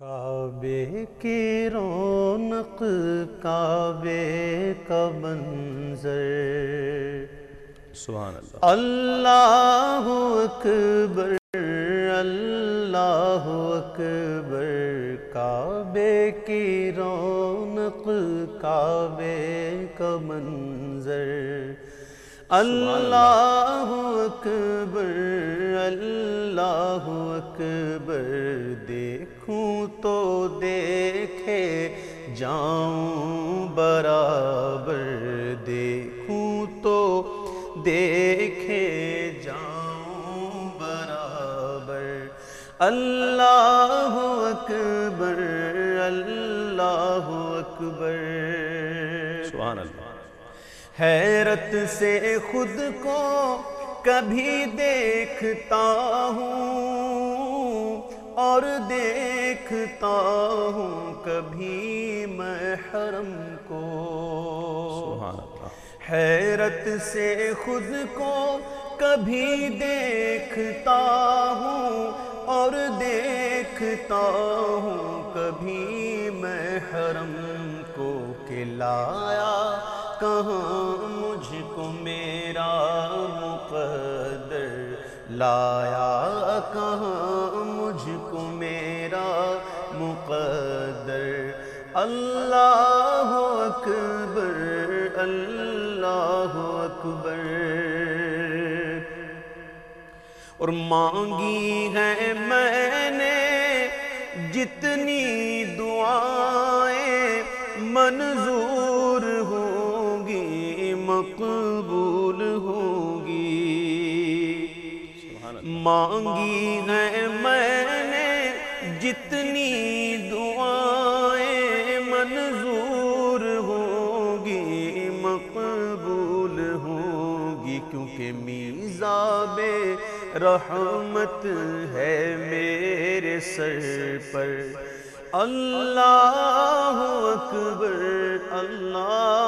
کعبے کی رونق کعبے کا منظر۔ سبحان اللہ۔ اللہ اکبر اللہ اکبر۔ کعبے کی رونق کعبے کا منظر۔ اللہ اکبر اللہ اکبر، دیکھوں تو دیکھے، جاؤں برابر، دیکھوں تو دیکھے، جاؤں برابر۔ اللہ اکبر اللہ اکبر۔ سبحان اللہ۔ حیرت سے خود کو کبھی دیکھتا ہوں اور دیکھتا ہوں کبھی میں حرم کو۔ سبحان اللہ۔ حیرت سے خود کو کبھی دیکھتا ہوں اور دیکھتا ہوں کبھی میں حرم کو کلایا کہاں مجھ کو میرا مقدر لایا؟ کہاں مجھ کو میرا مقدر؟ اللہ اکبر اللہ اکبر۔ اور مانگی ہے میں نے جتنی دعائیں، منظور مقبول ہوگی۔ مانگی ہے میں نے جتنی دعائیں منظور ہوگی، مقبول ہوگی۔ کیونکہ میزاب رحمت ہے میرے سر پر۔ اللہ اکبر، اللہ